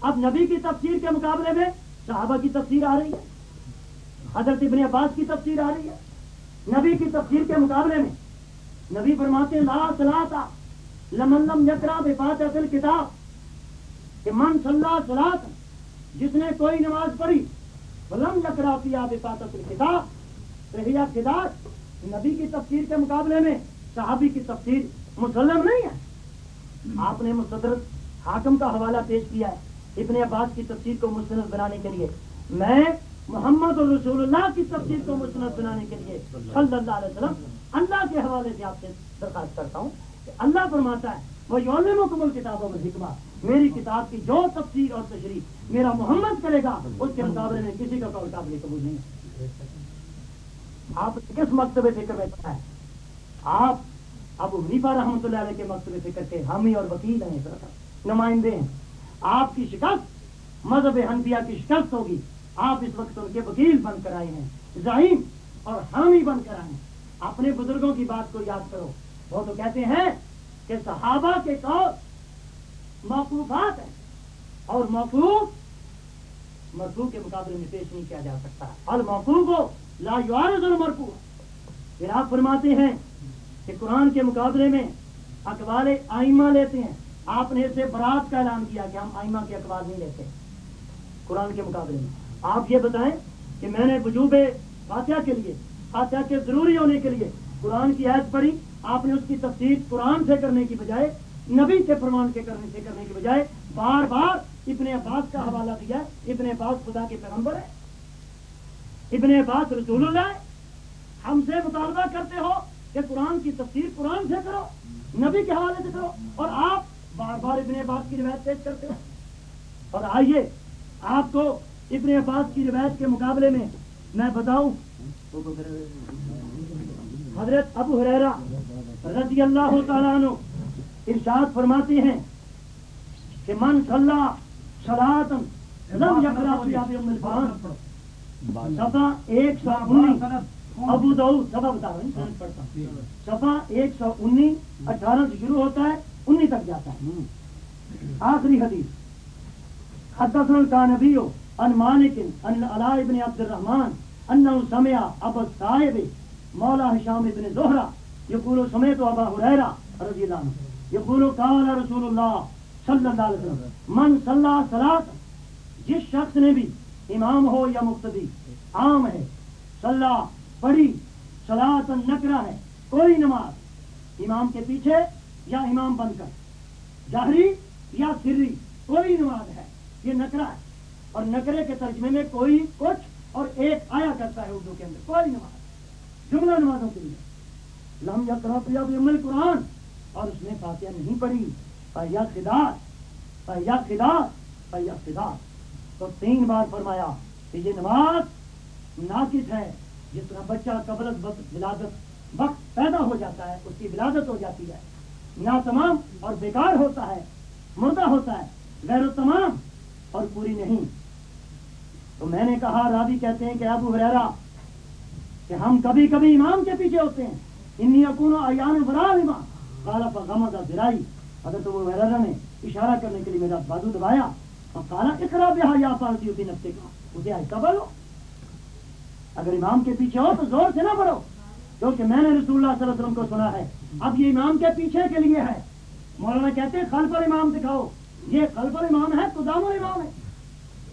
اب نبی کی تفسیر کے مقابلے میں صحابہ کی تفسیر آ رہی ہے، حضرت ابن عباس کی تفسیر آ رہی ہے۔ نبی کی تفسیر کے مقابلے میں نبی فرماتے لا صلاح لمن لم یکرا بفاتحۃ الکتاب کہ من صلی صلاۃ جس نے کوئی نماز پڑھی ولم یکرا فیها بفاتحۃ الکتاب فہی خداج نبی کی تفسیر کے مقابلے میں صحابی کی تفسیر مسلم نہیں ہے۔ آپ نے مصدرت حاکم کا حوالہ پیش کیا ہے ابن عباس کی تفسیر کو مستند بنانے کے لیے۔ میں محمد رسول اللہ کی تفسیر کو مستند بنانے کے لیے صلی اللہ علیہ وسلم اللہ کے حوالے سے آپ سے درخواست کرتا ہوں کہ اللہ فرماتا ہے، وہ یون مکمل کتابوں میں حکمہ میری کتاب کی جو تفسیر اور تشریح میرا محمد کرے گا، اس کے مقابلے میں کسی کا قول قابل قبول نہیں ہے۔ آپ کس مکتب فکر میں پڑھا ہے؟ آپ ابو حنیفہ رحمۃ اللہ علیہ کے مکتب فکر کے حامی اور وکیل ہیں نمائندے ہیں۔ آپ کی شکست، مذہب حنفیہ کی شکست ہوگی۔ آپ اس وقت ان کے وکیل بن کر آئے ہیں ظاہم اور حامی بن کر آئے ہیں۔ اپنے بزرگوں کی بات کو یاد کرو۔ وہ تو کہتے ہیں کہ صحابہ کے قول موقوفات ہیں اور موقوف مرفوع کے مقابلے میں پیش نہیں کیا جا سکتا۔ اور موقوف لا یعارض المرفوع۔ پھر آپ فرماتے ہیں کہ قرآن کے مقابلے میں اقبال آئمہ لیتے ہیں۔ آپ نے اسے برات کا اعلان کیا کہ ہم آئمہ کے اقبال نہیں لیتے۔ قرآن کے مقابلے میں۔ آپ یہ بتائیں کہ میں نے وجوب فاتحہ کے لیے، فاتحہ کے ضروری ہونے کے لیے قرآن کی عید پڑھی۔ آپ نے اس کی تفصیل قرآن سے کرنے کی بجائے، نبی کے فرمان کے کرنے سے کرنے کی بجائے، بار بار ابن عباس کا حوالہ دیا ابن عباس خدا کے پیغمبر ہے ابن عباس رسول اللہ ہم سے مطالبہ کرتے ہو کہ قرآن کی تفسیر قرآن سے کرو، نبی کے حوالے سے کرو، اور آپ بار بار ابن عباس کی روایت پیش کرتے ہو۔ اور آئیے، آپ کو ابن عباس کی روایت کے مقابلے میں میں بتاؤں۔ حضرت ابو حریرا رضی اللہ تعالیٰ عنہ ارشاد فرماتے ہیں کہ من صلاح صلاحتن لم یقرا فی ام القرآن سفا ایک سو انیس. ابو دعو سفا بتا رہا ہوں سفا ایک سو انیس اٹھارہ سے شروع ہوتا ہے انیس تک جاتا ہے۔ آخری حدیث۔ حدثنا القانبی ان مالک ان علاء ابن عبد الرحمن انه سمع ابو الصائب مولا هشام ابن زہرہ یقول سمعت ابا ہریرہ رضی اللہ عنہ۔ یقول قال رسول اللہ صلی اللہ علیہ وسلم من صلی صلاۃ جس شخص نے بھی امام ہو یا مقتدی؟ عام ہے۔ صلاح، پڑھی سلاط نکرا ہے۔ کوئی نماز امام کے پیچھے یا امام بن کر۔ جہری یا سری، کوئی نماز ہے۔ یہ نکرا ہے۔ اور نکرے کے ترجمے میں کوئی کچھ اور ایک آیا کرتا ہے اردو کے اندر۔ کوئی نماز۔ جملہ نمازوں کے لیے۔ لم یا کرا قرآن اور اس نے فاتحہ نہیں پڑھی۔ پہیا خدا پہیا خدا پہیا خدا تو تین بار فرمایا کہ یہ نماز ناقص ہے۔ جس طرح بچہ قبل ولادت وقت پیدا ہو جاتا ہے، اس کی ولادت ہو جاتی ہے۔ نا تمام اور بیکار ہوتا ہے، مردہ ہوتا ہے غیر و تمام اور پوری نہیں۔ تو میں نے کہا رابی کہتے ہیں کہ ابو حریرا کہ ہم کبھی کبھی امام کے پیچھے ہوتے ہیں۔ انی اکون ایان برا امام کالا پگاما ذرائی۔ حضرت ابو حریرا نے اشارہ کرنے کے لیے میرا بازو دبایا۔ اور اقرا بے یا پالتی ہوتی نفتے کا اسے ایسا بڑھو اگر امام کے پیچھے ہو تو زور سے نہ بڑھو کیونکہ میں نے رسول اللہ صلی اللہ علیہ وسلم کو سنا ہے. اب یہ امام کے پیچھے کے لیے ہے. مولانا کہتے ہیں خل پر امام دکھاؤ. یہ خل پر امام ہے، تو دامو امام ہے.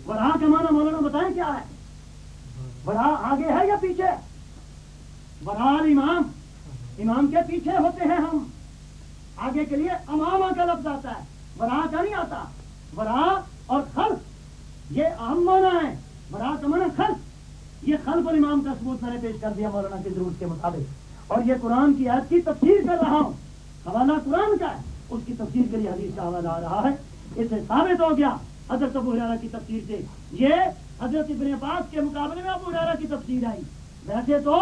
بڑھا کا مانا مولانا بتائیں کیا ہے؟ بڑھا آگے ہے یا پیچھے؟ برار امام. امام کے پیچھے ہوتے ہیں ہم. آگے کے لیے امامہ کا لفظ آتا ہے. برا کا نہیں آتا. برا اور خلف یہ عام مانا ہے. برا کا مانا خلف یہ خلف الامام کا ثبوت میں نے پیش کر دیا مولانا کی ضرورت کے مطابق. اور یہ قرآن کی آیت کی تفسیر کر رہا ہوں. حوالہ قرآن کا ہے. اس کی تفسیر کے لیے حدیث کا حوالہ آ رہا ہے. اس سے ثابت ہو گیا حضرت ابو حرارہ کی تفسیر سے. یہ حضرت ابن عباس کے مقابلے میں ابو حرارہ کی تفسیر آئی. ویسے تو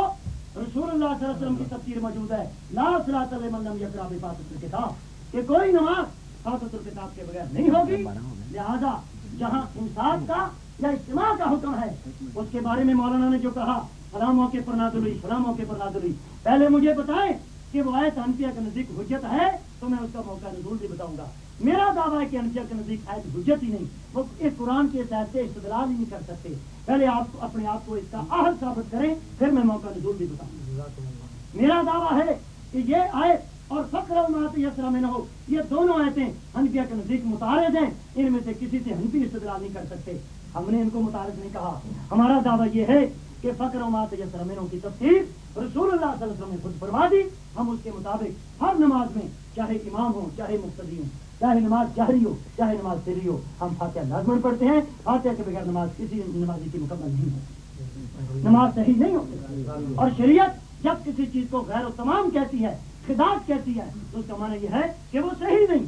رسول اللہ صلی اللہ علیہ وسلم کی تفسیر موجود ہے. لا صلاۃ لمن لم یقرأ بفاتحۃ الکتاب. کہ کوئی نماز فاتحۃ الکتاب کے بغیر نہیں ہوگی. لہذا جہاں انصاف کا یا اجتماع کا حکم ہے، اس کے بارے میں مولانا نے جو کہا، فلاں موقع پر نازل ہوئی، فلاں موقع پر نازل ہوئی۔ پہلے مجھے بتائیں کہ وہ آیت انفیہ کے نزدیک حجت ہے تو میں اس کا موقع نزول بھی بتاؤں گا۔ میرا دعویٰ ہے کہ انفیہ کے نزدیک آیت حجت ہی نہیں، وہ اس قرآن کے تحت سے استدلال ہی نہیں کر سکتے۔ پہلے آپ اپنے آپ کو اس کا اہل ثابت کریں، پھر میں موقع نزول بھی بتاؤں۔ گا میرا دعویٰ ہے کہ یہ آیت اور فخر یسرا میں نہ ہو، یہ دونوں آیتیں حنفیہ کے نزدیک متعارض ہیں، ان میں سے کسی سے حنفی استدلال نہیں کر سکتے۔ ہم نے ان کو متعارض نہیں کہا۔ ہمارا دعویٰ یہ ہے کہ فخر امات یسرا میں کی تفصیل رسول اللہ صلی اللہ علیہ وسلم نے خود فرما دی۔ ہم اس کے مطابق ہر نماز میں چاہے امام ہو چاہے مقتدی ہوں، چاہے نماز جہری ہو، چاہے نماز سری ہو، ہم فاتحہ لازمن پڑھتے ہیں۔ فاتحہ کے بغیر نماز کسی نمازی کی مکمل نہیں ہوتی۔ نماز صحیح نہیں ہوتی۔ اور شریعت جب کسی چیز کو غیر و تمام کہتی ہے خداج کہتی ہے، تو اس کا معنی یہ ہے کہ وہ صحیح نہیں۔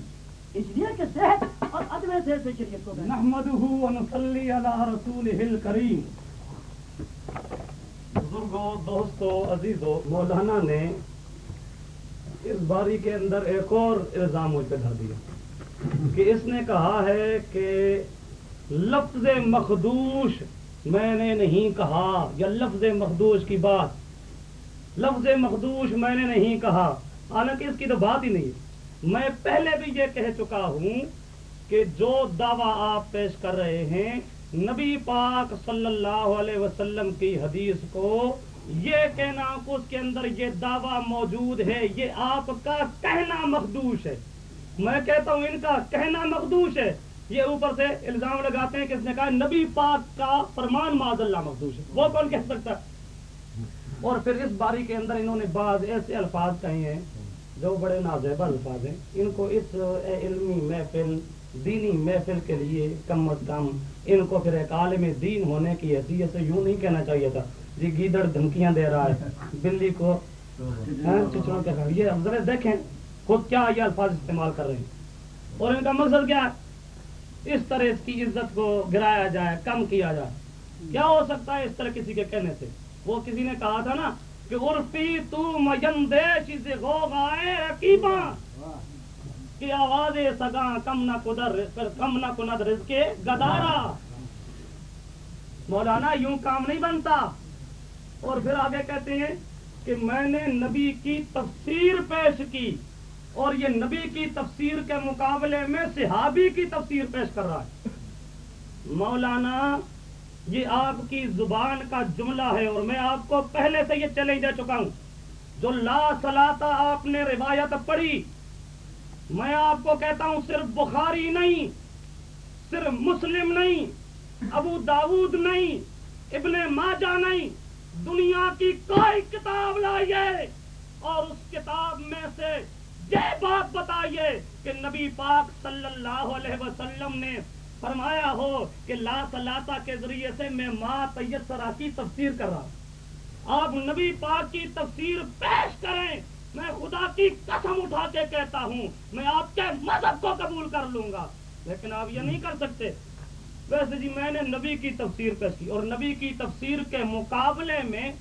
اس لیے کہ صحت اور عدم صحت سے شریعت کو نحمده ونصلي على رسوله الكريم بزرگوں، دوستوں، عزیزوں، مولانا نے اس باری کے اندر ایک اور الزام مجھ پہ دھر دیا کہ اس نے کہا ہے کہ لفظ مخدوش میں نے نہیں کہا یا لفظ مخدوش کی بات لفظ مخدوش میں نے نہیں کہا۔ حالانکہ اس کی تو بات ہی نہیں میں پہلے بھی یہ کہہ چکا ہوں کہ جو دعویٰ آپ پیش کر رہے ہیں، نبی پاک صلی اللہ علیہ وسلم کی حدیث کو، یہ کہنا کہ اس کے اندر یہ دعویٰ موجود ہے، یہ آپ کا کہنا مخدوش ہے۔ میں کہتا ہوں ان کا کہنا مخدوش ہے۔ یہ اوپر سے الزام لگاتے ہیں کہ اس نے کہا نبی پاک کا فرمان معذ اللہ مخدوش ہے۔ وہ کون کہہ سکتا ہے؟ اور پھر اس باری کے اندر انہوں نے بعض ایسے الفاظ کہے ہیں جو بڑے نازیبہ الفاظ ہیں۔ ان کو اس علمی محفل، دینی محفل کے لیے کم از کم ان کو پھر ایک عالم دین ہونے کی حیثیت سے یوں نہیں کہنا چاہیے تھا۔ جی گیدڑ دھمکیاں دے رہا ہے، بلی کو ہاں، چچڑوں کے یہ ذرا دیکھیں خود کیا یہ الفاظ استعمال کر رہے ہیں۔ اور ان کا مقصد کیا ہے؟ اس طرح اس کی عزت کو گرایا جائے، کم کیا جائے۔ کیا ہو سکتا ہے اس طرح کسی کے کہنے سے؟ وہ کسی نے کہا تھا نا کہ عرفی تو مجندے چیزیں آواز سگا کم نہ قدر کم نہ کند رزق کے گدارا۔ مولانا یوں کام نہیں بنتا۔ اور پھر آگے کہتے ہیں کہ میں نے نبی کی تفسیر پیش کی۔ اور یہ نبی کی تفسیر کے مقابلے میں صحابی کی تفسیر پیش کر رہا ہے۔ مولانا یہ آپ کی زبان کا جملہ ہے اور میں آپ کو پہلے سے یہ چیلنج دے چکا ہوں۔ جو لا سلاتا آپ نے روایت پڑھی، میں آپ کو کہتا ہوں صرف بخاری نہیں، صرف مسلم نہیں، ابو داود نہیں، ابن ماجہ نہیں، دنیا کی کوئی کتاب لائیے اور اس کتاب میں سے یہ بات بتائیے کہ نبی پاک صلی اللہ علیہ وسلم نے فرمایا ہو کہ لا سلاتا کے ذریعے سے میں ماں تیسرا کی تفسیر کر رہا ہوں۔ آپ نبی پاک کی تفسیر پیش کریں۔ میں خدا کی قسم اٹھا کے کہتا ہوں، میں آپ کے مذہب کو قبول کر لوں گا۔ لیکن آپ یہ نہیں کر سکتے۔ ویسے جی میں نے نبی کی تفسیر پیش کی اور نبی کی تفسیر کے مقابلے میں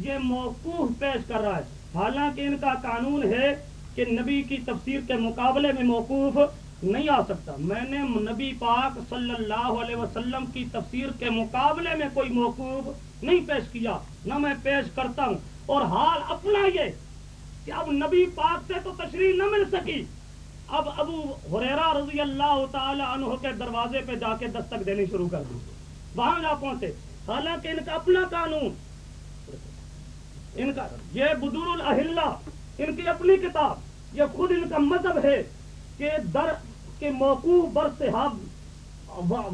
یہ موقوف پیش کر رہا ہے۔ حالانکہ ان کا قانون ہے کہ نبی کی تفسیر کے مقابلے میں موقوف نہیں آ سکتا۔ میں نے نبی پاک صلی اللہ علیہ وسلم کی تفسیر کے مقابلے میں کوئی موقوف نہیں پیش کیا۔ نہ میں پیش کرتا ہوں۔ اور حال اپنا یہ کہ اب نبی پاک سے تو تشریح نہ مل سکی۔ اب ابو حریرا رضی اللہ تعالی عنہ کے دروازے پہ جا کے دستک دینی شروع کر دی۔ وہاں جا پہنچے۔ حالانکہ ان کا اپنا قانون۔ ان کا یہ بدور الحلہ ان کی اپنی کتاب۔ یہ خود ان کا مذہب ہے کہ در کے موقوف بر صحاب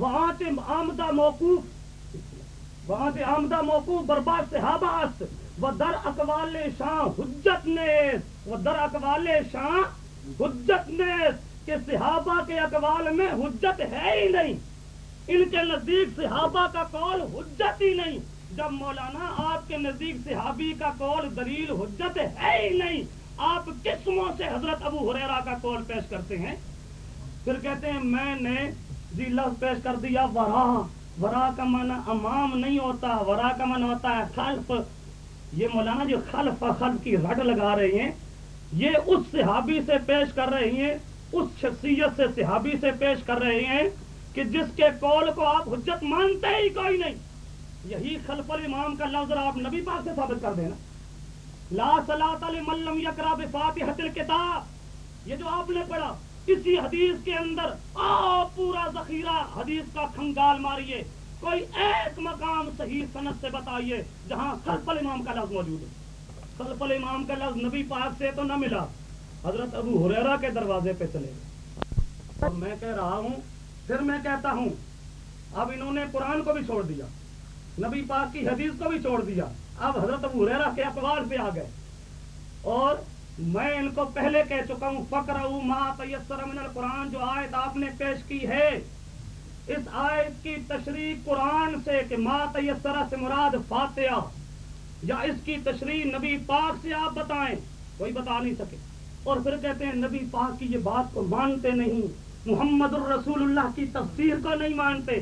وہاں سے آمدہ موقوف، وہاں سے آمدہ موقوف برباد صحابہ است وہ در اقوال شاہ حجت نیس وہ در اقوال شاہ حجت نیس کہ صحابہ کے اقوال میں حجت ہے ہی نہیں۔ ان کے نزدیک صحابہ کا قول حجت ہی نہیں۔ جب مولانا آپ کے نزدیک صحابی کا قول دلیل حجت ہے ہی نہیں، آپ کس منہ سے حضرت ابو حریرا کا قول پیش کرتے ہیں؟ پھر کہتے ہیں میں نے جی لفظ پیش کر دیا ورا ورا کا من امام نہیں ہوتا ورا کا من ہوتا ہے خلف۔ یہ مولانا جو خلف خلف کی رٹ لگا رہے ہیں۔ یہ اس صحابی سے پیش کر رہے ہیں، اس شخصیت سے صحابی سے پیش کر رہے ہیں کہ جس کے قول کو آپ حجت مانتے ہی کوئی نہیں۔ یہی خلف الامام کا لفظ آپ نبی پاک سے ثابت کر دینا۔ لا صلاۃ لمن لم یقرا بفاتحۃ الکتاب یہ جو آپ نے پڑھا اسی حدیث کے اندر آپ پورا ذخیرہ حدیث کا کھنگال ماریے، کوئی ایک مقام صحیح سند سے بتائیے جہاں خلف الامام کا لفظ موجود ہے۔ خلف الامام کا لفظ نبی پاک سے تو نہ ملا، حضرت ابو حریرا کے دروازے پہ چلے گئے۔ اور میں کہہ رہا ہوں، پھر میں کہتا ہوں، اب انہوں نے قرآن کو بھی چھوڑ دیا، نبی پاک کی حدیث کو بھی چھوڑ دیا۔ اب حضرت ابو حریرا کے اقوال پہ آ گئے۔ اور میں ان کو پہلے کہہ چکا ہوں فکر ما تیسر من القرآن، جو آیت آپ نے پیش کی ہے۔ اس آیت کی تشریح قرآن سے کہ ما تیسرا سے مراد فاتحہ، یا اس کی تشریح نبی پاک سے آپ بتائیں، کوئی بتا نہیں سکے۔ اور پھر کہتے ہیں، نبی پاک کی یہ بات کو مانتے نہیں، محمد الرسول اللہ کی تفسیر کو نہیں مانتے۔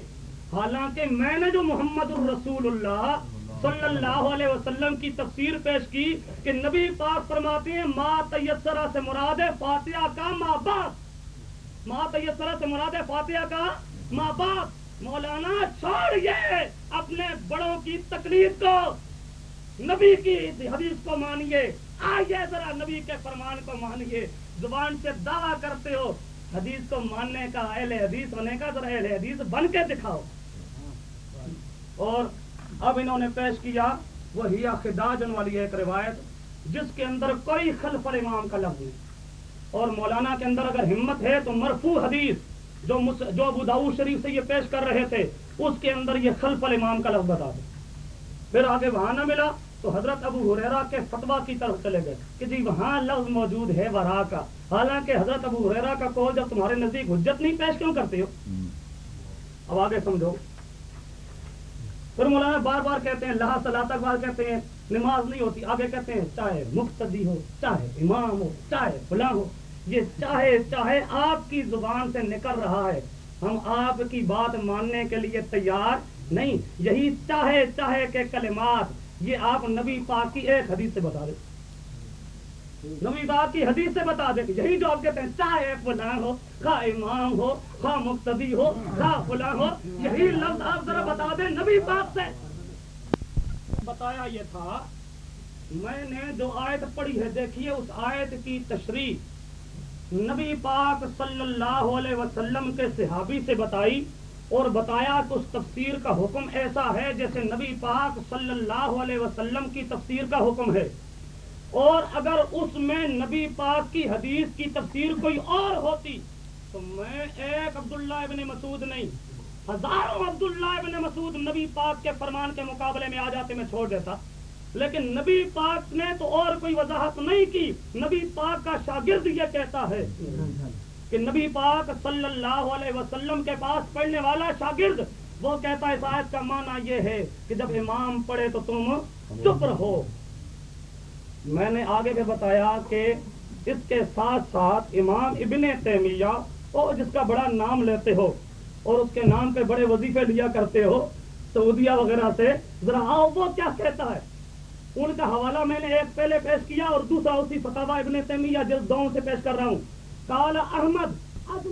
حالانکہ میں نے جو محمد الرسول اللہ صلی اللہ علیہ وسلم کی تفسیر پیش کی کہ نبی پاک فرماتے ہیں، ما تیسرا سے مراد فاتحہ کا ماں باپ ما تیسرا سے مراد فاتحہ کا ماں باپ مولانا چھوڑیے اپنے بڑوں کی تکلیف کو۔ نبی کی حدیث کو مانیے۔ آئیے ذرا نبی کے فرمان کو مانیے۔ زبان سے دعویٰ کرتے ہو۔ حدیث کو ماننے کا اہل حدیث ہونے کا، ذرا اہل حدیث بن کے دکھاؤ۔ اور اب انہوں نے پیش کیا وہ ہیا خداجن والی ایک روایت جس کے اندر کوئی خلف الامام کا لفظ نہیں۔ اور مولانا کے اندر اگر ہمت ہے تو مرفوع حدیث جو مس... جو ابو داؤد شریف سے یہ پیش کر رہے تھے اس کے اندر یہ خلف الامام کا لفظ بتا دیں پھر آگے وہاں نہ ملا تو حضرت ابو حریرا کے فتوا کی طرف چلے گئے کہ جی وہاں لفظ موجود ہے ورا کا۔ حالانکہ حضرت ابو حریرا کا قول جب تمہارے نزدیک حجت نہیں پیش کیوں کرتے ہو؟ اب آگے سمجھو۔ پھر مولانا بار بار کہتے ہیں لہا صلاح تک بار کہتے ہیں، نماز نہیں ہوتی۔ آگے کہتے ہیں، چاہے مقتدی ہو، چاہے امام ہو، چاہے فلاں ہو، یہ چاہے چاہے آپ کی زبان سے نکل رہا ہے۔ ہم آپ کی بات ماننے کے لیے تیار نہیں۔ یہی چاہے چاہے کے کلمات، یہ آپ نبی پاک کی ایک حدیث سے بتا دیں۔ نبی پاک کی حدیث سے بتا دیں یہی جو آپ کہتے ہیں چاہے فلاں ہو، خواہ امام ہو، خواہ مقتدی ہو، خواہ فلاں ہو، یہی لفظ آپ ذرا بتا دیں نبی پاک سے۔ بتایا یہ تھا، میں نے جو آیت پڑھی ہے، دیکھیے اس آیت کی تشریح نبی پاک صلی اللہ علیہ وسلم کے صحابی سے بتائی اور بتایا کہ اس تفسیر کا حکم ایسا ہے جیسے نبی پاک صلی اللہ علیہ وسلم کی تفسیر کا حکم ہے۔ اور اگر اس میں نبی پاک کی حدیث کی تفسیر کوئی اور ہوتی تو میں ایک عبداللہ ابن مسعود نہیں، ہزاروں عبداللہ ابن مسعود نبی پاک کے فرمان کے مقابلے میں آ جاتے میں چھوڑ دیتا۔ لیکن نبی پاک نے تو اور کوئی وضاحت نہیں کی۔ نبی پاک کا شاگرد یہ کہتا ہے کہ نبی پاک صلی اللہ علیہ وسلم کے پاس پڑھنے والا شاگرد، وہ کہتا ہے اس آیت کا معنی یہ ہے کہ جب امام پڑھے تو تم چپ رہو۔ میں نے آگے بھی بتایا کہ اس کے ساتھ ساتھ امام ابن تیمیہ اور جس کا بڑا نام لیتے ہو اور اس کے نام پہ بڑے وظیفے لیا کرتے ہو، سعودیہ وغیرہ سے، ذرا آؤ، وہ کیا کہتا ہے؟ ان کا حوالہ میں نے ایک پہلے پیش کیا اور دوسرا اسی فتح ابن تیمیہ جس دو سے پیش کر رہا ہوں۔ کالا احمد